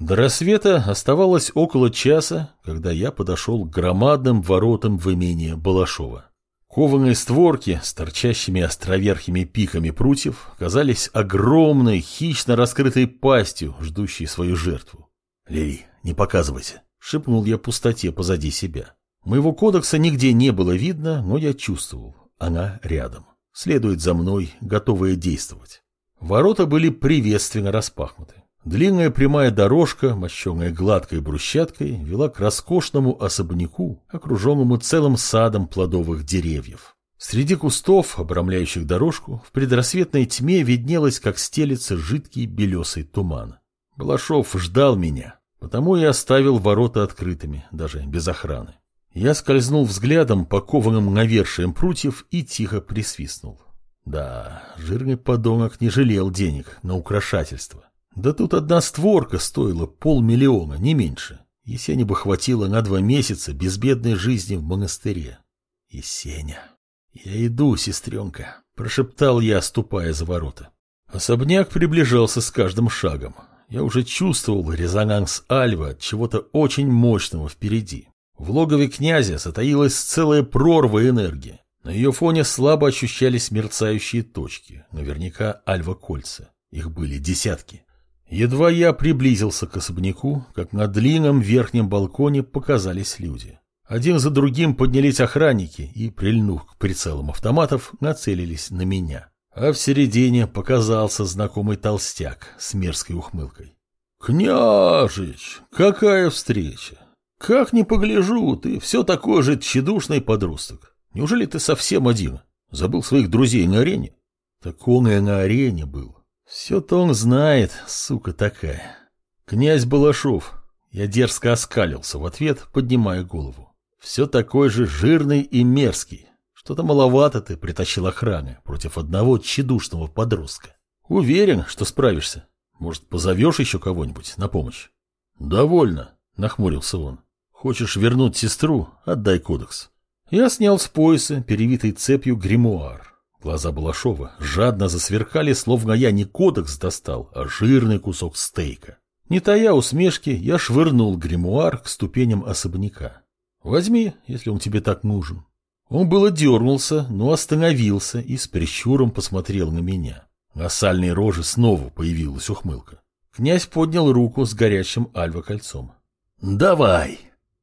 До рассвета оставалось около часа, когда я подошел к громадным воротам в имение Балашова. Кованые створки с торчащими островерхими пиками прутьев казались огромной, хищно раскрытой пастью, ждущей свою жертву. «Лили, не показывайся», — шепнул я пустоте позади себя. Моего кодекса нигде не было видно, но я чувствовал. Она рядом. Следует за мной, готовая действовать. Ворота были приветственно распахнуты. Длинная прямая дорожка, мощенная гладкой брусчаткой, вела к роскошному особняку, окруженному целым садом плодовых деревьев. Среди кустов, обрамляющих дорожку, в предрассветной тьме виднелось, как стелится жидкий белесый туман. Балашов ждал меня, потому и оставил ворота открытыми, даже без охраны. Я скользнул взглядом по кованым навершием прутьев и тихо присвистнул. Да, жирный подонок не жалел денег на украшательство. Да тут одна створка стоила полмиллиона, не меньше. Есени бы хватило на два месяца безбедной жизни в монастыре. Есеня. Я иду, сестренка, прошептал я, ступая за ворота. Особняк приближался с каждым шагом. Я уже чувствовал резонанс Альва от чего-то очень мощного впереди. В логове князя затаилась целая прорва энергии. На ее фоне слабо ощущались мерцающие точки, наверняка Альва-кольца. Их были десятки. Едва я приблизился к особняку, как на длинном верхнем балконе показались люди. Один за другим поднялись охранники и, прильнув к прицелам автоматов, нацелились на меня. А в середине показался знакомый толстяк с мерзкой ухмылкой. «Княжич, какая встреча! Как не погляжу, ты все такой же тщедушный подросток. Неужели ты совсем один? Забыл своих друзей на арене?» Так он и на арене был. Все-то он знает, сука такая. Князь Балашов. Я дерзко оскалился в ответ, поднимая голову. Все такой же жирный и мерзкий. Что-то маловато ты притащил охраны против одного тщедушного подростка. Уверен, что справишься. Может, позовешь еще кого-нибудь на помощь? Довольно, нахмурился он. Хочешь вернуть сестру? Отдай кодекс. Я снял с пояса перевитый цепью гримуар. Глаза Балашова жадно засверкали, словно я не кодекс достал, а жирный кусок стейка. Не тая усмешки, я швырнул гримуар к ступеням особняка. «Возьми, если он тебе так нужен». Он было дернулся, но остановился и с прищуром посмотрел на меня. На сальной роже снова появилась ухмылка. Князь поднял руку с горячим альва-кольцом. «Давай!»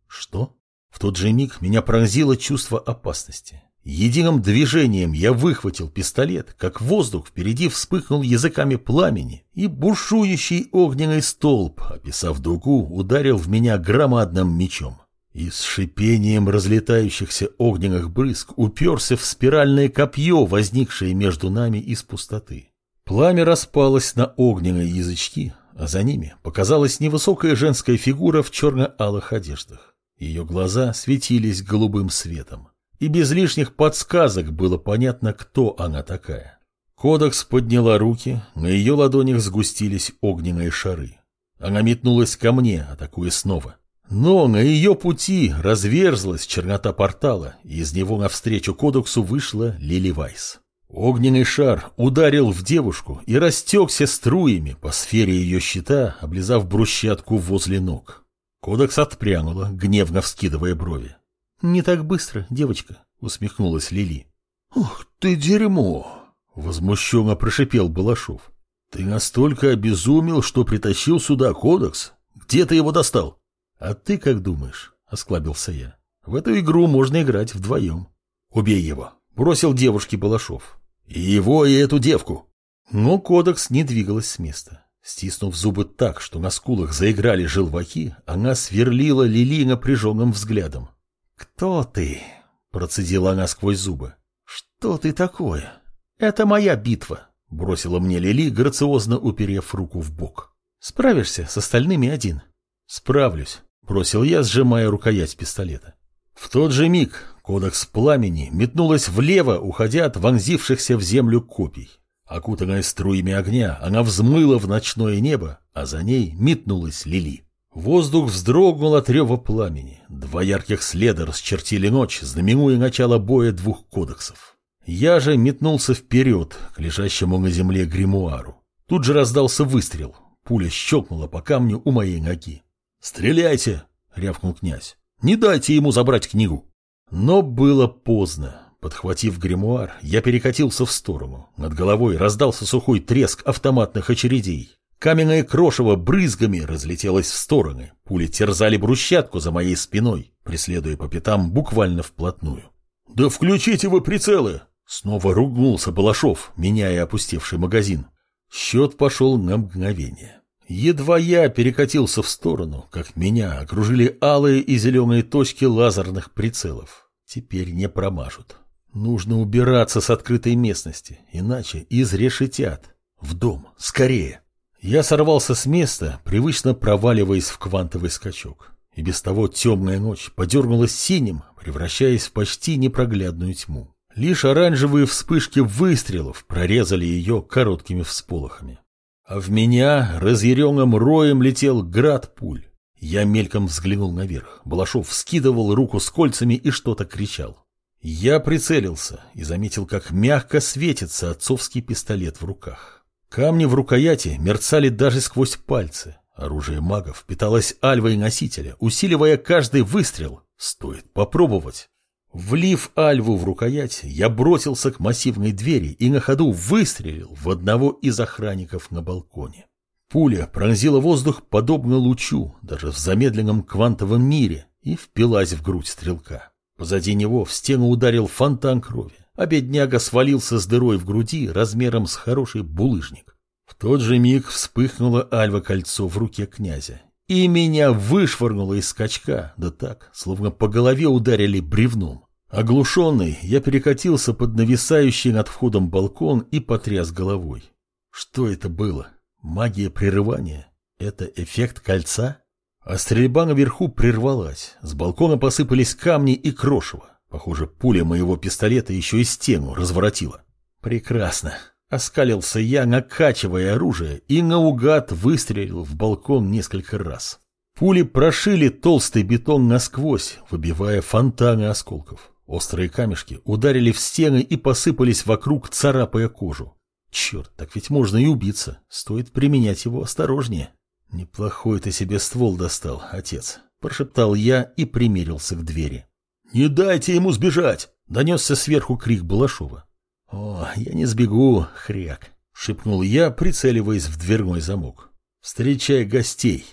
«Что?» В тот же миг меня пронзило чувство опасности. Единым движением я выхватил пистолет, как воздух впереди вспыхнул языками пламени, и бушующий огненный столб, описав дугу, ударил в меня громадным мечом. И с шипением разлетающихся огненных брызг уперся в спиральное копье, возникшее между нами из пустоты. Пламя распалось на огненные язычки, а за ними показалась невысокая женская фигура в черно-алых одеждах. Ее глаза светились голубым светом и без лишних подсказок было понятно, кто она такая. Кодекс подняла руки, на ее ладонях сгустились огненные шары. Она метнулась ко мне, атакуя снова. Но на ее пути разверзлась чернота портала, и из него навстречу кодексу вышла Лили Вайс. Огненный шар ударил в девушку и растекся струями по сфере ее щита, облизав брусчатку возле ног. Кодекс отпрянула, гневно вскидывая брови. «Не так быстро, девочка», — усмехнулась Лили. «Ух ты дерьмо!» — возмущенно прошипел Балашов. «Ты настолько обезумел, что притащил сюда кодекс? Где ты его достал?» «А ты как думаешь?» — осклабился я. «В эту игру можно играть вдвоем». «Убей его!» — бросил девушке Балашов. «И его, и эту девку!» Но кодекс не двигалась с места. Стиснув зубы так, что на скулах заиграли желваки, она сверлила Лили напряженным взглядом. «Кто ты?» — процедила она сквозь зубы. «Что ты такое?» «Это моя битва», — бросила мне Лили, грациозно уперев руку в бок. «Справишься с остальными один?» «Справлюсь», — бросил я, сжимая рукоять пистолета. В тот же миг кодекс пламени метнулась влево, уходя от вонзившихся в землю копий. Окутанная струями огня, она взмыла в ночное небо, а за ней метнулась Лили. Воздух вздрогнул от рева пламени. Два ярких следа расчертили ночь, знаменуя начало боя двух кодексов. Я же метнулся вперед, к лежащему на земле гримуару. Тут же раздался выстрел. Пуля щелкнула по камню у моей ноги. «Стреляйте!» — рявкнул князь. «Не дайте ему забрать книгу!» Но было поздно. Подхватив гримуар, я перекатился в сторону. Над головой раздался сухой треск автоматных очередей. Каменное крошево брызгами разлетелось в стороны. Пули терзали брусчатку за моей спиной, преследуя по пятам буквально вплотную. «Да включите вы прицелы!» Снова ругнулся Балашов, меняя опустевший магазин. Счет пошел на мгновение. Едва я перекатился в сторону, как меня окружили алые и зеленые точки лазерных прицелов. Теперь не промажут. Нужно убираться с открытой местности, иначе изрешетят. В дом, скорее. Я сорвался с места, привычно проваливаясь в квантовый скачок. И без того темная ночь подернулась синим, превращаясь в почти непроглядную тьму. Лишь оранжевые вспышки выстрелов прорезали ее короткими всполохами. А в меня разъяренным роем летел град пуль. Я мельком взглянул наверх. Балашов вскидывал руку с кольцами и что-то кричал. Я прицелился и заметил, как мягко светится отцовский пистолет в руках. Камни в рукояти мерцали даже сквозь пальцы. Оружие магов питалось альвой носителя, усиливая каждый выстрел. Стоит попробовать. Влив альву в рукоять, я бросился к массивной двери и на ходу выстрелил в одного из охранников на балконе. Пуля пронзила воздух подобно лучу, даже в замедленном квантовом мире, и впилась в грудь стрелка. Позади него в стену ударил фонтан крови, а бедняга свалился с дырой в груди размером с хороший булыжник. В тот же миг вспыхнуло альва-кольцо в руке князя, и меня вышвырнуло из скачка, да так, словно по голове ударили бревном. Оглушенный, я перекатился под нависающий над входом балкон и потряс головой. Что это было? Магия прерывания? Это эффект кольца? А стрельба наверху прервалась. С балкона посыпались камни и крошево. Похоже, пуля моего пистолета еще и стену разворотила. Прекрасно. Оскалился я, накачивая оружие, и наугад выстрелил в балкон несколько раз. Пули прошили толстый бетон насквозь, выбивая фонтаны осколков. Острые камешки ударили в стены и посыпались вокруг, царапая кожу. Черт, так ведь можно и убиться. Стоит применять его осторожнее. Неплохой ты себе ствол достал, отец, прошептал я и примерился к двери. Не дайте ему сбежать! Донесся сверху крик Балашова. О, я не сбегу, хряк, шепнул я, прицеливаясь в дверной замок. Встречай гостей.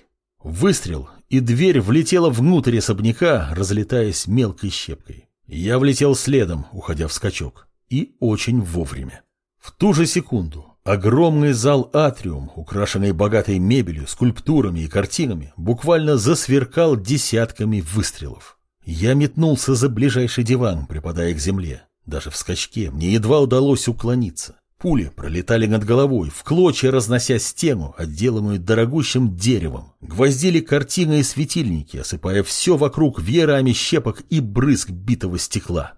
Выстрел, и дверь влетела внутрь особняка, разлетаясь мелкой щепкой. Я влетел следом, уходя в скачок. И очень вовремя. В ту же секунду огромный зал атриум, украшенный богатой мебелью, скульптурами и картинами, буквально засверкал десятками выстрелов. Я метнулся за ближайший диван, припадая к земле. Даже в скачке мне едва удалось уклониться. Пули пролетали над головой, в клочья разнося стену, отделанную дорогущим деревом. Гвоздили картины и светильники, осыпая все вокруг веерами щепок и брызг битого стекла.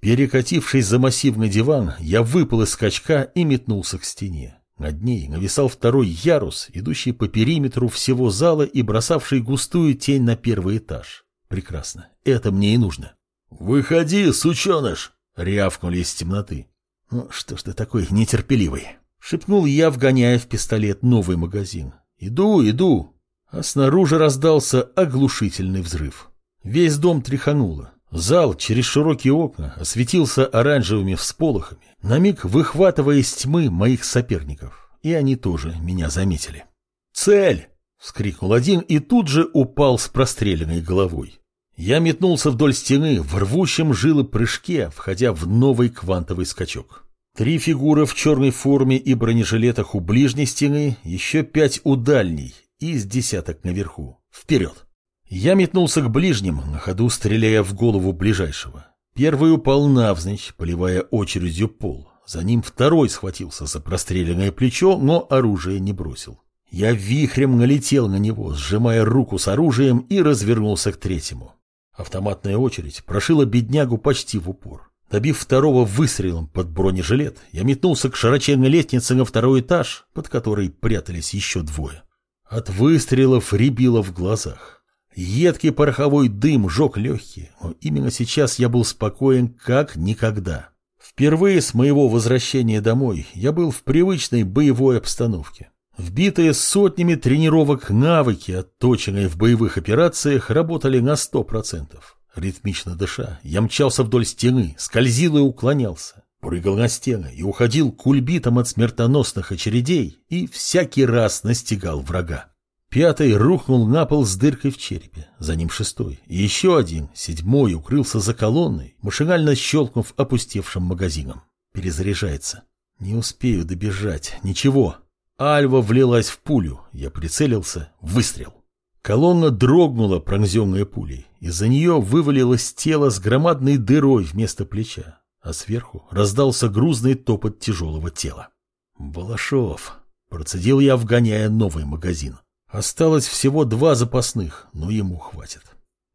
Перекатившись за массивный диван, я выпал из скачка и метнулся к стене. Над ней нависал второй ярус, идущий по периметру всего зала и бросавший густую тень на первый этаж. Прекрасно, это мне и нужно. «Выходи, сученыш!» — рявкнули из темноты. «Ну что ж ты такой нетерпеливый?» — шепнул я, вгоняя в пистолет новый магазин. «Иду, иду!» А снаружи раздался оглушительный взрыв. Весь дом тряхануло. Зал через широкие окна осветился оранжевыми всполохами, на миг выхватывая из тьмы моих соперников. И они тоже меня заметили. «Цель!» — вскрикнул один и тут же упал с простреленной головой. Я метнулся вдоль стены в рвущем жилы прыжке, входя в новый квантовый скачок. Три фигуры в черной форме и бронежилетах у ближней стены, еще пять у дальней и с десяток наверху. Вперед! Я метнулся к ближним, на ходу стреляя в голову ближайшего. Первый упал навзничь, поливая очередью пол. За ним второй схватился за простреленное плечо, но оружие не бросил. Я вихрем налетел на него, сжимая руку с оружием и развернулся к третьему. Автоматная очередь прошила беднягу почти в упор. Добив второго выстрелом под бронежилет, я метнулся к широченной лестнице на второй этаж, под которой прятались еще двое. От выстрелов рябило в глазах. Едкий пороховой дым жег легкие, но именно сейчас я был спокоен как никогда. Впервые с моего возвращения домой я был в привычной боевой обстановке. Вбитые сотнями тренировок навыки, отточенные в боевых операциях, работали на сто процентов. Ритмично дыша, я мчался вдоль стены, скользил и уклонялся, прыгал на стены и уходил кульбитом от смертоносных очередей и всякий раз настигал врага. Пятый рухнул на пол с дыркой в черепе, за ним шестой, и еще один, седьмой, укрылся за колонной, машинально щелкнув опустевшим магазином. Перезаряжается. Не успею добежать, ничего. Альва влилась в пулю, я прицелился, выстрел. Колонна дрогнула, пронзенная пулей. Из-за нее вывалилось тело с громадной дырой вместо плеча, а сверху раздался грузный топот тяжелого тела. «Балашов!» – процедил я, вгоняя новый магазин. Осталось всего два запасных, но ему хватит.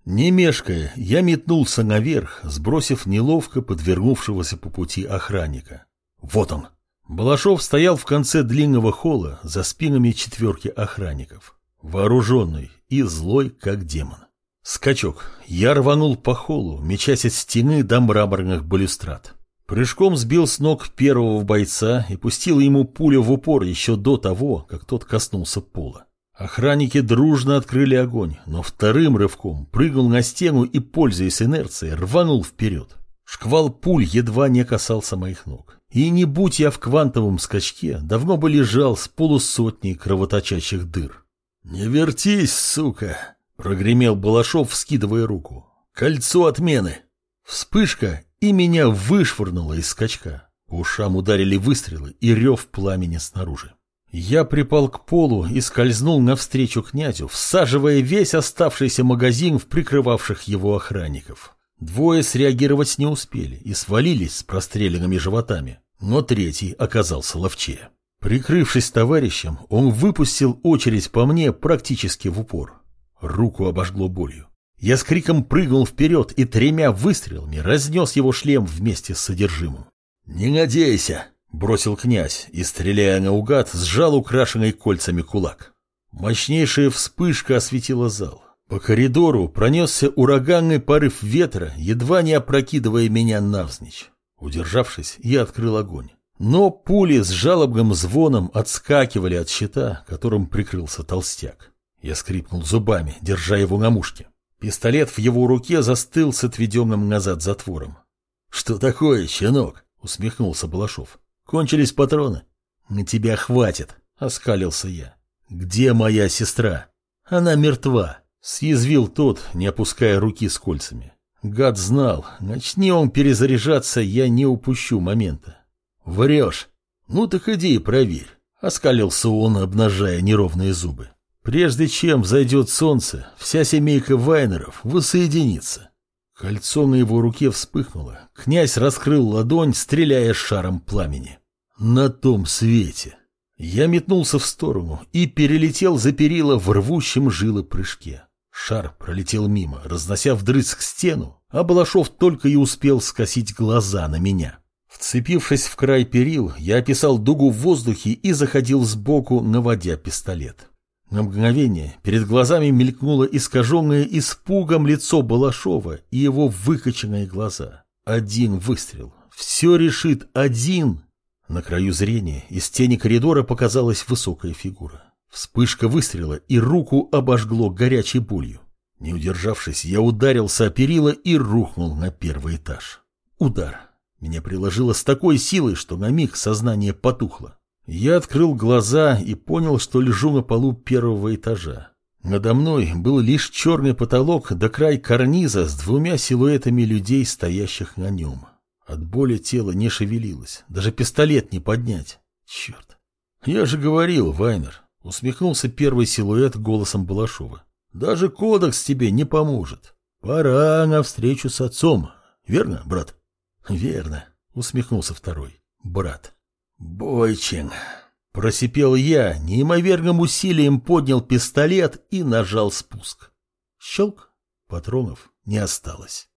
Не мешкая, я метнулся наверх, сбросив неловко подвернувшегося по пути охранника. Вот он. Балашов стоял в конце длинного холла за спинами четверки охранников. Вооруженный и злой, как демон. Скачок. Я рванул по холлу, мечась от стены до мраморных балюстрад. Прыжком сбил с ног первого бойца и пустил ему пулю в упор еще до того, как тот коснулся пола. Охранники дружно открыли огонь, но вторым рывком прыгнул на стену и, пользуясь инерцией, рванул вперед. Шквал пуль едва не касался моих ног. И не будь я в квантовом скачке, давно бы лежал с полусотней кровоточащих дыр. «Не вертись, сука!» — прогремел Балашов, вскидывая руку. «Кольцо отмены!» Вспышка, и меня вышвырнуло из скачка. Ушам ударили выстрелы и рев пламени снаружи. Я припал к полу и скользнул навстречу князю, всаживая весь оставшийся магазин в прикрывавших его охранников. Двое среагировать не успели и свалились с простреленными животами, но третий оказался ловчее. Прикрывшись товарищем, он выпустил очередь по мне практически в упор. Руку обожгло болью. Я с криком прыгнул вперед и тремя выстрелами разнес его шлем вместе с содержимым. «Не надейся!» — бросил князь и, стреляя наугад, сжал украшенный кольцами кулак. Мощнейшая вспышка осветила зал. По коридору пронесся ураганный порыв ветра, едва не опрокидывая меня навзничь. Удержавшись, я открыл огонь. Но пули с жалобным звоном отскакивали от щита, которым прикрылся толстяк. Я скрипнул зубами, держа его на мушке. Пистолет в его руке застыл с отведенным назад затвором. — Что такое, щенок? — усмехнулся Балашов. — Кончились патроны. — На тебя хватит, — оскалился я. — Где моя сестра? — Она мертва, — съязвил тот, не опуская руки с кольцами. Гад знал, начни он перезаряжаться, я не упущу момента. «Врешь? Ну так иди и проверь», — оскалился он, обнажая неровные зубы. «Прежде чем взойдет солнце, вся семейка Вайнеров воссоединится». Кольцо на его руке вспыхнуло. Князь раскрыл ладонь, стреляя шаром пламени. «На том свете!» Я метнулся в сторону и перелетел за перила в рвущем жилы прыжке. Шар пролетел мимо, разнося вдрызг стену, а Балашов только и успел скосить глаза на меня. Вцепившись в край перил, я описал дугу в воздухе и заходил сбоку, наводя пистолет. На мгновение перед глазами мелькнуло искаженное испугом лицо Балашова и его выкоченные глаза. Один выстрел. Все решит один. На краю зрения из тени коридора показалась высокая фигура. Вспышка выстрела, и руку обожгло горячей болью. Не удержавшись, я ударился о перила и рухнул на первый этаж. Удар. Меня приложило с такой силой, что на миг сознание потухло. Я открыл глаза и понял, что лежу на полу первого этажа. Надо мной был лишь черный потолок до край карниза с двумя силуэтами людей, стоящих на нем. От боли тело не шевелилось, даже пистолет не поднять. Черт. Я же говорил, Вайнер, усмехнулся первый силуэт голосом Балашова. Даже кодекс тебе не поможет. Пора навстречу с отцом. Верно, брат? Верно, усмехнулся второй. Брат. Бойчин. Просипел я, неимоверным усилием поднял пистолет и нажал спуск. Щелк. Патронов не осталось.